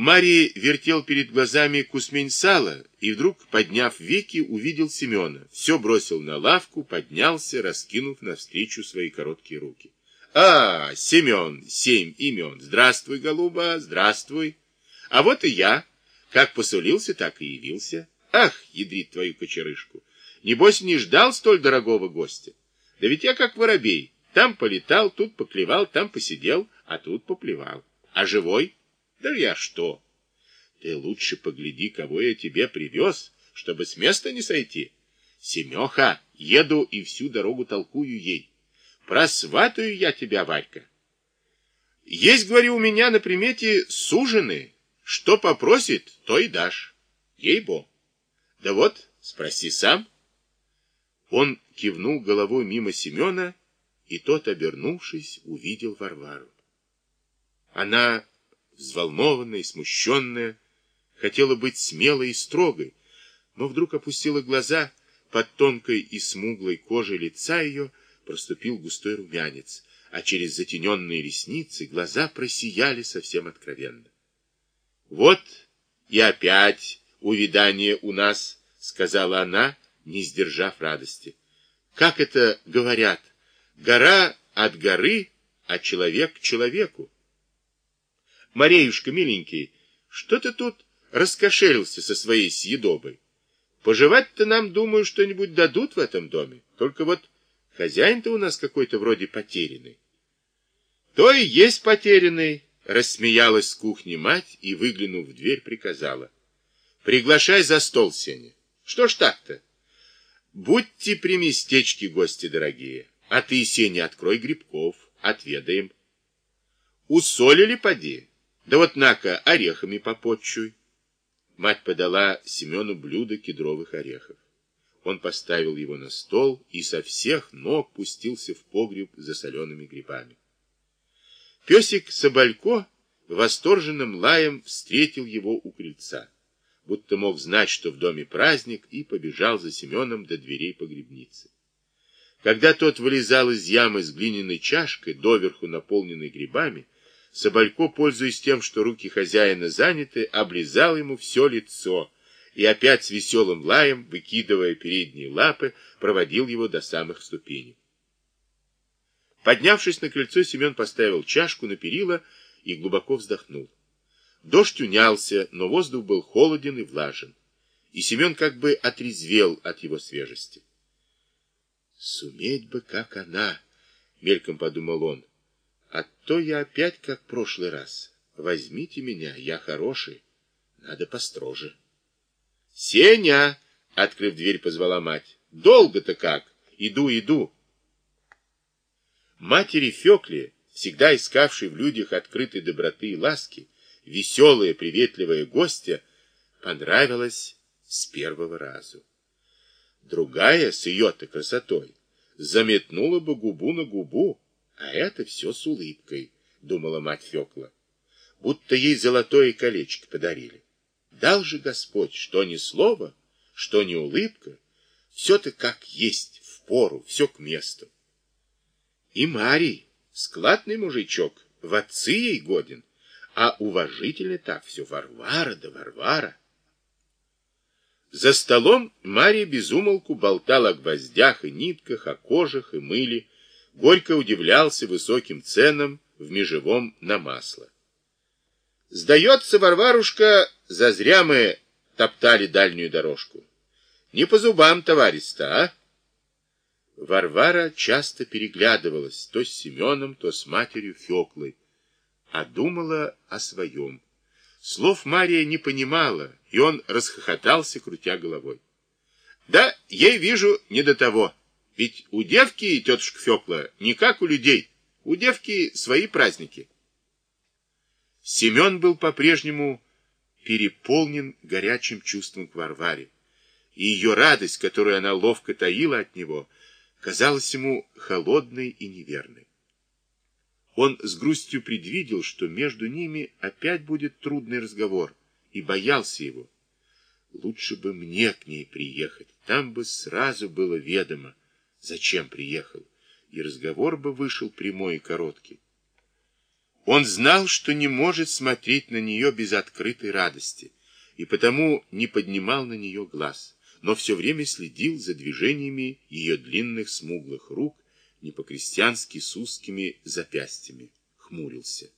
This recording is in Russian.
Марий вертел перед глазами кусмень сала и вдруг, подняв веки, увидел Семена. Все бросил на лавку, поднялся, раскинув навстречу свои короткие руки. «А, Семен, семь имен! Здравствуй, голуба, здравствуй! А вот и я, как посулился, так и явился. Ах, ядрит твою кочерышку! Небось, не ждал столь дорогого гостя. Да ведь я как воробей, там полетал, тут поклевал, там посидел, а тут поплевал. А живой?» Да я что? Ты лучше погляди, кого я тебе привез, чтобы с места не сойти. Семеха, еду и всю дорогу толкую ей. Просватаю я тебя, Варька. Есть, говорю, у меня на примете сужены. Что попросит, то и дашь. Ей-бо. Да вот, спроси сам. Он кивнул головой мимо Семена, и тот, обернувшись, увидел Варвару. Она взволнованная и смущенная, хотела быть смелой и строгой, но вдруг опустила глаза, под тонкой и смуглой кожей лица ее проступил густой румянец, а через затененные ресницы глаза просияли совсем откровенно. «Вот и опять увидание у нас», — сказала она, не сдержав радости. «Как это говорят? Гора от горы, а человек к человеку». Мареюшка, миленький, что ты тут раскошелился со своей съедобой? Пожевать-то нам, думаю, что-нибудь дадут в этом доме. Только вот хозяин-то у нас какой-то вроде потерянный. То и есть потерянный, рассмеялась с кухни мать и, выглянув в дверь, приказала. Приглашай за стол, Сеня. Что ж так-то? Будьте при местечке, гости дорогие. А ты, Сеня, открой грибков, отведаем. Усолили поди? Да вот на-ка, орехами попотчуй. Мать подала Семену блюдо кедровых орехов. Он поставил его на стол и со всех ног пустился в погреб за солеными грибами. Песик Соболько восторженным лаем встретил его у крыльца, будто мог знать, что в доме праздник, и побежал за Семеном до дверей погребницы. Когда тот вылезал из ямы с глиняной чашкой, доверху наполненной грибами, Соболько, пользуясь тем, что руки хозяина заняты, облизал ему все лицо и опять с веселым лаем, выкидывая передние лапы, проводил его до самых ступеней. Поднявшись на крыльцо, Семен поставил чашку на перила и глубоко вздохнул. Дождь унялся, но воздух был холоден и влажен, и Семен как бы отрезвел от его свежести. «Суметь бы, как она!» — мельком подумал он. А то я опять как в прошлый раз. Возьмите меня, я хороший. Надо построже. Сеня, открыв дверь, позвала мать. Долго-то как? Иду, иду. Матери Фёкли, всегда искавшей в людях открытой доброты и ласки, веселая, приветливая гостья, понравилась с первого разу. Другая, с ее-то красотой, заметнула бы губу на губу, а это все с улыбкой, думала мать Фекла. Будто ей золотое колечко подарили. Дал же Господь, что ни слово, что ни улыбка, все-то как есть, в пору, все к месту. И Марий, складный мужичок, в отцы ей годен, а уважительно так все Варвара да Варвара. За столом Мария безумолку болтала о гвоздях и нитках, о кожах и мыле, горько удивлялся высоким ценам в межевом на масло. Сдается, Варварушка, зазря мы топтали дальнюю дорожку. Не по зубам, товарищ-то, а? Варвара часто переглядывалась то с Семеном, то с матерью Феклой, а думала о своем. Слов Мария не понимала, и он расхохотался, крутя головой. Да, ей вижу не до того. Ведь у девки, тетушка Фекла, не как у людей. У девки свои праздники. Семен был по-прежнему переполнен горячим чувством к Варваре. И ее радость, которую она ловко таила от него, казалась ему холодной и неверной. Он с грустью предвидел, что между ними опять будет трудный разговор, и боялся его. Лучше бы мне к ней приехать, там бы сразу было ведомо, зачем приехал, и разговор бы вышел прямой и короткий. Он знал, что не может смотреть на нее без открытой радости, и потому не поднимал на нее глаз, но все время следил за движениями ее длинных смуглых рук, не по-крестьянски с узкими запястьями, хмурился.